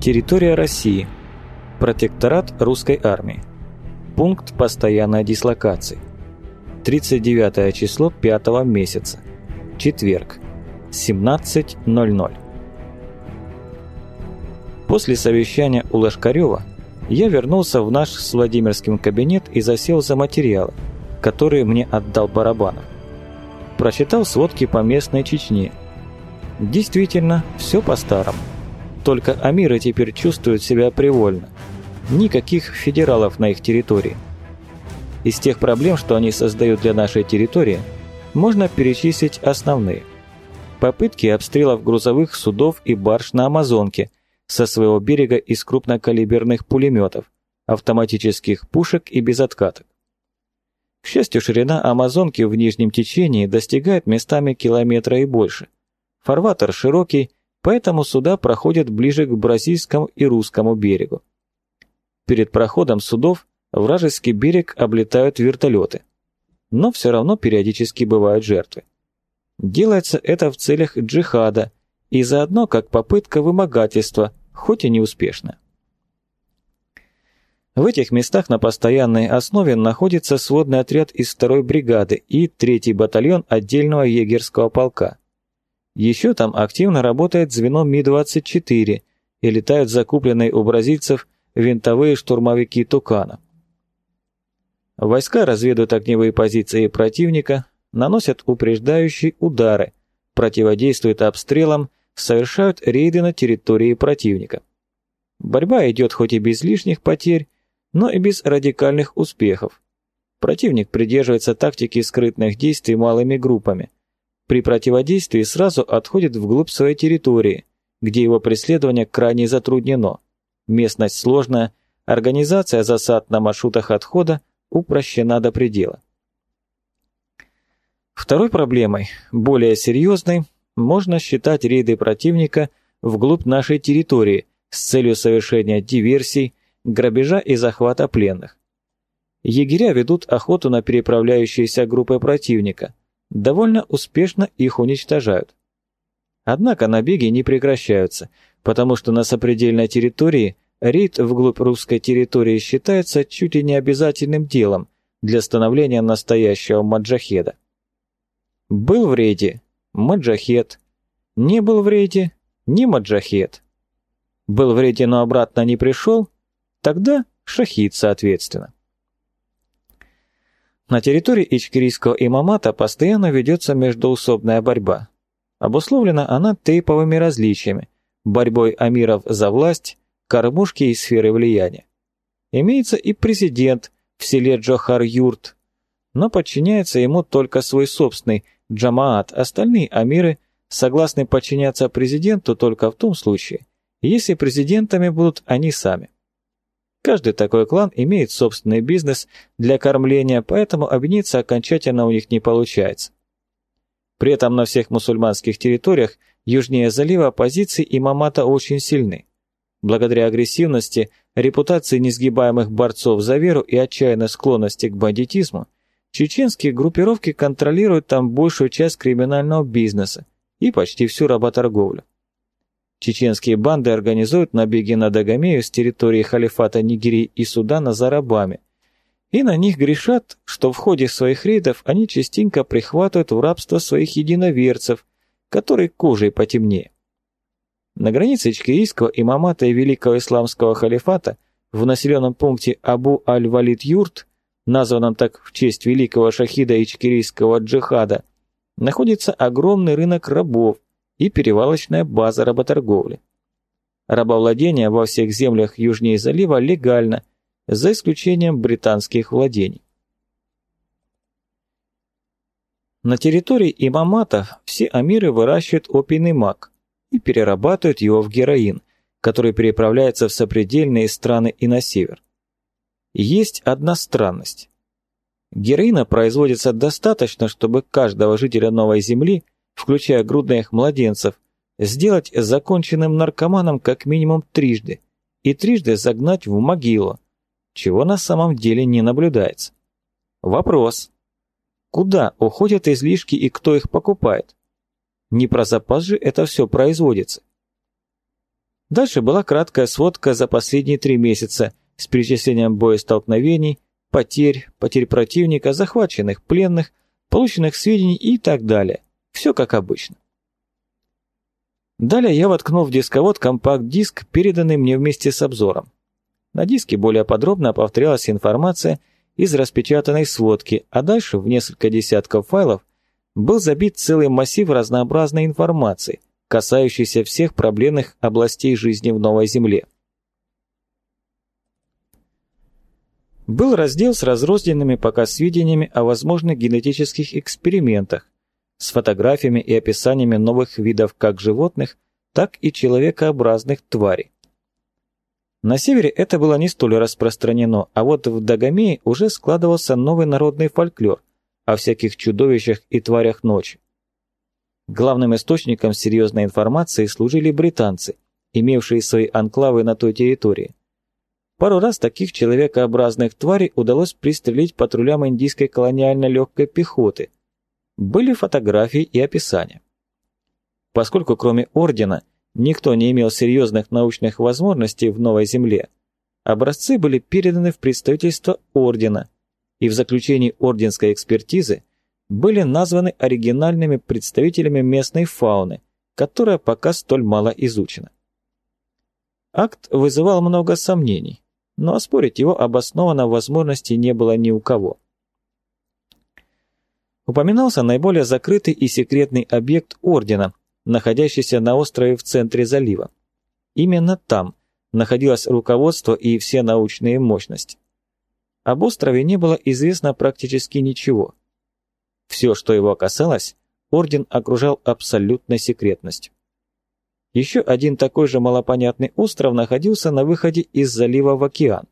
Территория России. Протекторат русской армии. Пункт постоянной дислокации. 39 число 5 месяца. Четверг. 17.00. После совещания у Лошкарева я вернулся в наш с Владимирским кабинет и засел за материалы, которые мне отдал Барабанов. Прочитал сводки по местной Чечне. Действительно, все по-старому. Только Амиры теперь чувствуют себя привольно. Никаких федералов на их территории. Из тех проблем, что они создают для нашей территории, можно перечислить основные. Попытки обстрелов грузовых судов и барж на Амазонке со своего берега из крупнокалиберных пулеметов, автоматических пушек и безоткаток. К счастью, ширина Амазонки в нижнем течении достигает местами километра и больше. Фарватер широкий, поэтому суда проходят ближе к бразильскому и русскому берегу. Перед проходом судов вражеский берег облетают вертолеты. Но все равно периодически бывают жертвы. Делается это в целях джихада и заодно как попытка вымогательства, хоть и неуспешно. В этих местах на постоянной основе находится сводный отряд из второй бригады и третий батальон отдельного егерского полка. Еще там активно работает звено Ми-24 и летают закупленные у бразильцев винтовые штурмовики «Тукана». Войска разведывают огневые позиции противника, наносят упреждающие удары, противодействуют обстрелам, совершают рейды на территории противника. Борьба идет хоть и без лишних потерь, но и без радикальных успехов. Противник придерживается тактики скрытных действий малыми группами. При противодействии сразу отходит вглубь своей территории, где его преследование крайне затруднено. Местность сложная, организация засад на маршрутах отхода упрощена до предела. Второй проблемой, более серьезной, можно считать рейды противника вглубь нашей территории с целью совершения диверсий, грабежа и захвата пленных. Егеря ведут охоту на переправляющиеся группы противника, довольно успешно их уничтожают. Однако набеги не прекращаются, потому что на сопредельной территории рейд вглубь русской территории считается чуть ли не обязательным делом для становления настоящего маджахеда. Был в рейде – маджахет. Не был в рейде – не маджахет. Был в рейде, но обратно не пришел – тогда шахид, соответственно. На территории Ичкирийского имамата постоянно ведется междоусобная борьба. Обусловлена она тейповыми различиями, борьбой амиров за власть, кормушки и сферы влияния. Имеется и президент в селе Джохар-Юрт, но подчиняется ему только свой собственный Джамаат, остальные амиры согласны подчиняться президенту только в том случае, если президентами будут они сами. Каждый такой клан имеет собственный бизнес для кормления, поэтому объединиться окончательно у них не получается. При этом на всех мусульманских территориях южнее залива позиции имамата очень сильны. Благодаря агрессивности, репутации несгибаемых борцов за веру и отчаянной склонности к бандитизму, Чеченские группировки контролируют там большую часть криминального бизнеса и почти всю работорговлю. Чеченские банды организуют набеги на Дагомею с территории халифата Нигерии и Судана за рабами, и на них грешат, что в ходе своих рейдов они частенько прихватывают в рабство своих единоверцев, которые кожей потемнее. На границе Ичкирийского имамата и Великого Исламского халифата в населенном пункте Абу-Аль-Валид-Юрт названном так в честь великого шахида ичкирийского джихада, находится огромный рынок рабов и перевалочная база работорговли. Рабовладение во всех землях южнее залива легально, за исключением британских владений. На территории имамата все амиры выращивают опийный мак и перерабатывают его в героин, который переправляется в сопредельные страны и на север. Есть одна странность. Героина производится достаточно, чтобы каждого жителя Новой Земли, включая грудных младенцев, сделать законченным наркоманом как минимум трижды и трижды загнать в могилу, чего на самом деле не наблюдается. Вопрос. Куда уходят излишки и кто их покупает? Не про запас же это все производится. Дальше была краткая сводка за последние три месяца с перечислением боестолкновений, потерь, потерь противника, захваченных, пленных, полученных сведений и так далее. Все как обычно. Далее я воткнул в дисковод компакт-диск, переданный мне вместе с обзором. На диске более подробно повторялась информация из распечатанной сводки, а дальше в несколько десятков файлов был забит целый массив разнообразной информации, касающейся всех проблемных областей жизни в Новой Земле. Был раздел с разрозненными пока сведениями о возможных генетических экспериментах, с фотографиями и описаниями новых видов как животных, так и человекообразных тварей. На севере это было не столь распространено, а вот в Дагомее уже складывался новый народный фольклор о всяких чудовищах и тварях ночи. Главным источником серьезной информации служили британцы, имевшие свои анклавы на той территории. Пару раз таких человекообразных тварей удалось пристрелить патрулям индийской колониальной легкой пехоты. Были фотографии и описания. Поскольку кроме ордена никто не имел серьезных научных возможностей в Новой Земле, образцы были переданы в представительство ордена, и в заключении орденской экспертизы были названы оригинальными представителями местной фауны, которая пока столь мало изучена. Акт вызывал много сомнений, но оспорить его обоснованно возможности не было ни у кого. Упоминался наиболее закрытый и секретный объект Ордена, находящийся на острове в центре залива. Именно там находилось руководство и все научные мощности. Об острове не было известно практически ничего. Все, что его касалось, Орден окружал абсолютной секретностью. Еще один такой же малопонятный остров находился на выходе из залива в океан.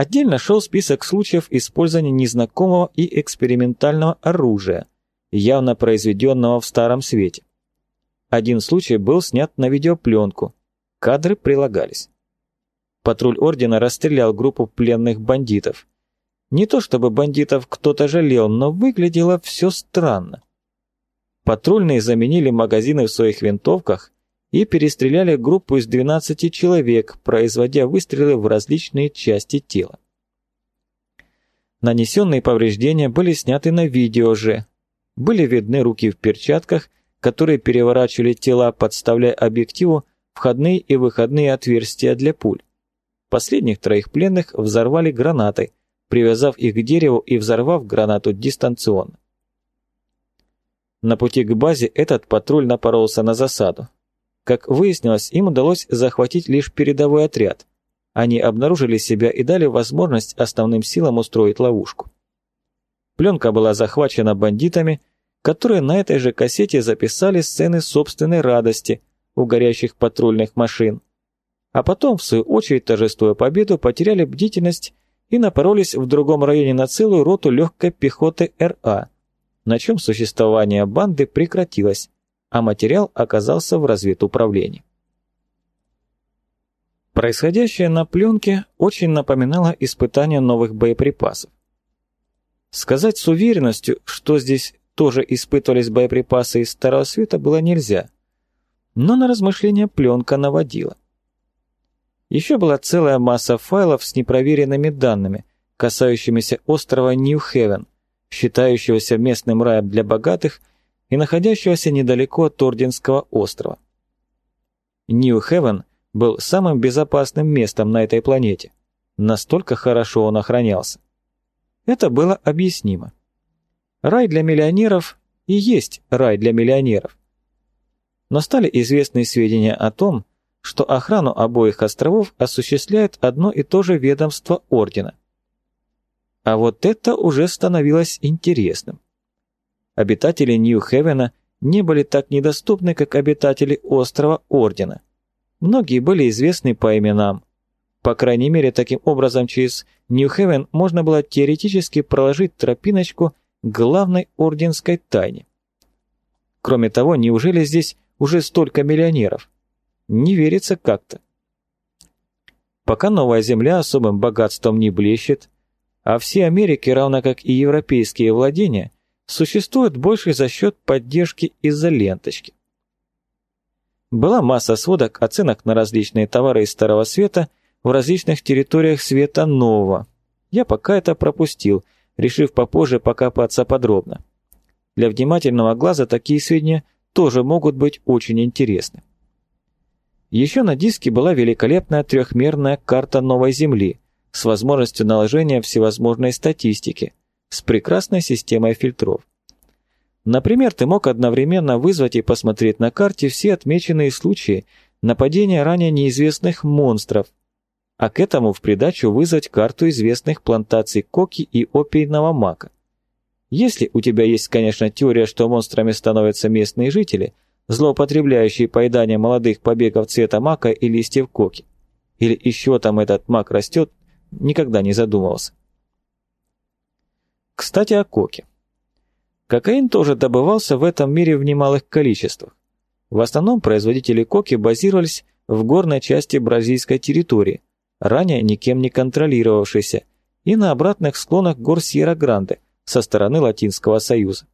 Отдельно шел список случаев использования незнакомого и экспериментального оружия, явно произведенного в Старом Свете. Один случай был снят на видеопленку, кадры прилагались. Патруль Ордена расстрелял группу пленных бандитов. Не то чтобы бандитов кто-то жалел, но выглядело все странно. Патрульные заменили магазины в своих винтовках и перестреляли группу из 12 человек, производя выстрелы в различные части тела. Нанесенные повреждения были сняты на видео же. Были видны руки в перчатках, которые переворачивали тела, подставляя объективу входные и выходные отверстия для пуль. Последних троих пленных взорвали гранатой, привязав их к дереву и взорвав гранату дистанционно. На пути к базе этот патруль напоролся на засаду. Как выяснилось, им удалось захватить лишь передовой отряд. Они обнаружили себя и дали возможность основным силам устроить ловушку. Пленка была захвачена бандитами, которые на этой же кассете записали сцены собственной радости у горящих патрульных машин. А потом, в свою очередь, торжествуя победу, потеряли бдительность и напоролись в другом районе на целую роту легкой пехоты РА – на чем существование банды прекратилось, а материал оказался в разведуправлении. Происходящее на пленке очень напоминало испытание новых боеприпасов. Сказать с уверенностью, что здесь тоже испытывались боеприпасы из Старого Света, было нельзя, но на размышления пленка наводила. Еще была целая масса файлов с непроверенными данными, касающимися острова Нью-Хевен, считающегося местным раем для богатых и находящегося недалеко от Орденского острова. Нью-Хевен был самым безопасным местом на этой планете. Настолько хорошо он охранялся. Это было объяснимо. Рай для миллионеров и есть рай для миллионеров. Но стали известны сведения о том, что охрану обоих островов осуществляет одно и то же ведомство Ордена. А вот это уже становилось интересным. Обитатели Нью-Хевена не были так недоступны, как обитатели острова Ордена. Многие были известны по именам. По крайней мере, таким образом через Нью-Хевен можно было теоретически проложить тропиночку главной орденской тайне. Кроме того, неужели здесь уже столько миллионеров? Не верится как-то. Пока Новая Земля особым богатством не блещет, а все Америки, равно как и европейские владения, существуют больше за счет поддержки из-за ленточки. Была масса сводок оценок на различные товары из Старого Света в различных территориях Света Нового. Я пока это пропустил, решив попозже покопаться подробно. Для внимательного глаза такие сведения тоже могут быть очень интересны. Еще на диске была великолепная трехмерная карта новой Земли с возможностью наложения всевозможной статистики, с прекрасной системой фильтров. Например, ты мог одновременно вызвать и посмотреть на карте все отмеченные случаи нападения ранее неизвестных монстров, а к этому в придачу вызвать карту известных плантаций коки и опийного мака. Если у тебя есть, конечно, теория, что монстрами становятся местные жители, злоупотребляющие поеданием молодых побегов цвета мака и листьев коки, или еще там этот мак растет, никогда не задумывался. Кстати, о коке. Кокаин тоже добывался в этом мире в немалых количествах. В основном производители коки базировались в горной части бразильской территории, ранее никем не контролировавшейся, и на обратных склонах гор Сьерра-Гранде со стороны Латинского Союза.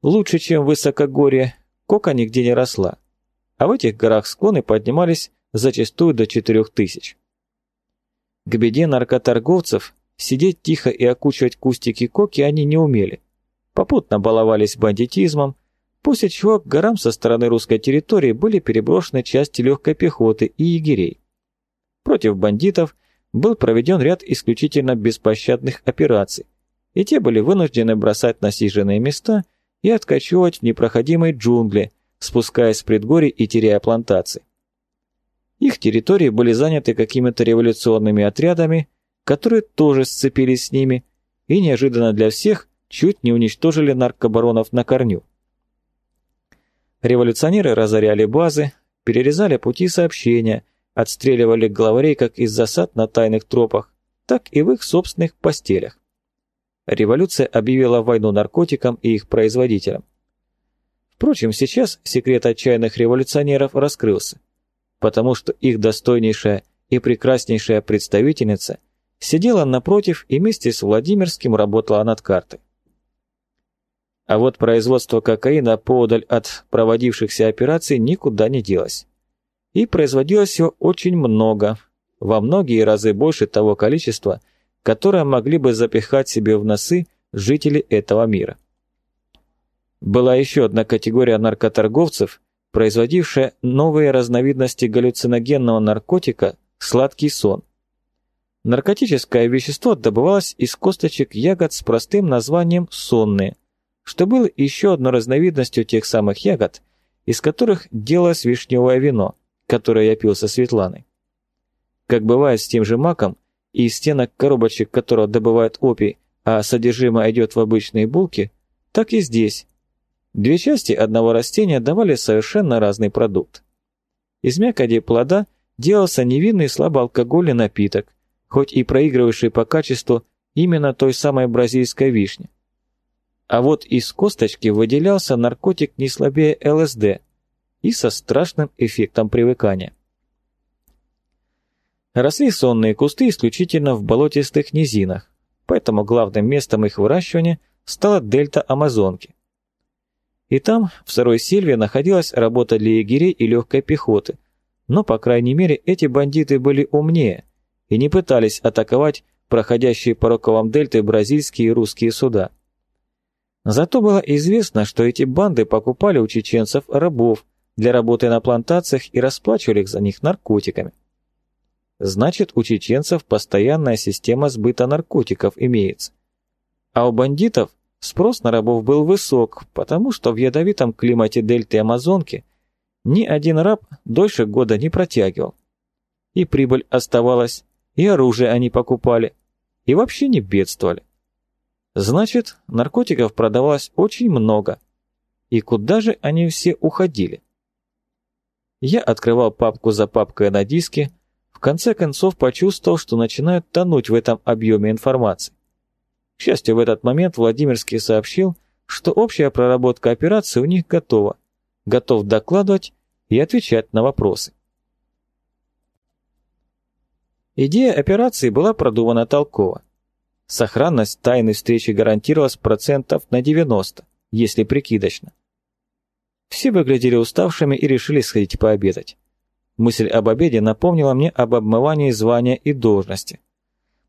Лучше, чем в высокогорье, кока нигде не росла, а в этих горах склоны поднимались зачастую до 4000. К беде наркоторговцев сидеть тихо и окучивать кустики коки они не умели, попутно баловались бандитизмом, после чего к горам со стороны русской территории были переброшены части легкой пехоты и егерей. Против бандитов был проведен ряд исключительно беспощадных операций, и те были вынуждены бросать насиженные места и откачивать в непроходимые джунгли, спускаясь с предгорий и теряя плантации. Их территории были заняты какими-то революционными отрядами, которые тоже сцепились с ними и неожиданно для всех чуть не уничтожили наркобаронов на корню. Революционеры разоряли базы, перерезали пути сообщения, отстреливали главарей как из засад на тайных тропах, так и в их собственных постелях. Революция объявила войну наркотикам и их производителям. Впрочем, сейчас секрет отчаянных революционеров раскрылся, потому что их достойнейшая и прекраснейшая представительница сидела напротив и вместе с Владимирским работала над картой. А вот производство кокаина поодаль от проводившихся операций никуда не делось. И производилось его очень много, во многие разы больше того количества, которое могли бы запихать себе в носы жители этого мира. Была еще одна категория наркоторговцев, производившая новые разновидности галлюциногенного наркотика «сладкий сон». Наркотическое вещество добывалось из косточек ягод с простым названием «сонные», что было еще одной разновидностью тех самых ягод, из которых делалось вишневое вино, которое я пил со Светланой. Как бывает с тем же маком, из стенок коробочек которого добывают опий, а содержимое идет в обычные булки, так и здесь. Две части одного растения давали совершенно разный продукт. Из мякоти плода делался невинный слабоалкогольный напиток, хоть и проигрывающий по качеству именно той самой бразильской вишни. А вот из косточки выделялся наркотик не слабее ЛСД и со страшным эффектом привыкания. Росли сонные кусты исключительно в болотистых низинах, поэтому главным местом их выращивания стала дельта Амазонки. И там, в сырой сельве, находилась работа для егерей и легкой пехоты, но, по крайней мере, эти бандиты были умнее и не пытались атаковать проходящие по рукавам дельты бразильские и русские суда. Зато было известно, что эти банды покупали у чеченцев рабов для работы на плантациях и расплачивали их за них наркотиками. Значит, у чеченцев постоянная система сбыта наркотиков имеется. А у бандитов спрос на рабов был высок, потому что в ядовитом климате дельты Амазонки ни один раб дольше года не протягивал. И прибыль оставалась, и оружие они покупали, и вообще не бедствовали. Значит, наркотиков продавалось очень много. И куда же они все уходили? Я открывал папку за папкой на диске, в конце концов почувствовал, что начинают тонуть в этом объеме информации. К счастью, в этот момент Владимирский сообщил, что общая проработка операции у них готова, готов докладывать и отвечать на вопросы. Идея операции была продумана толково. Сохранность тайной встречи гарантировалась процентов на 90, если прикидочно. Все выглядели уставшими и решили сходить пообедать. Мысль об обеде напомнила мне об обмывании звания и должности.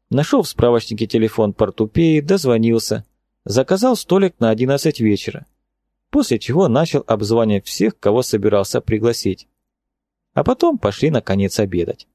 Нашел в справочнике телефон портупеи, дозвонился, заказал столик на 11 вечера, после чего начал обзванивать всех, кого собирался пригласить. А потом пошли наконец обедать.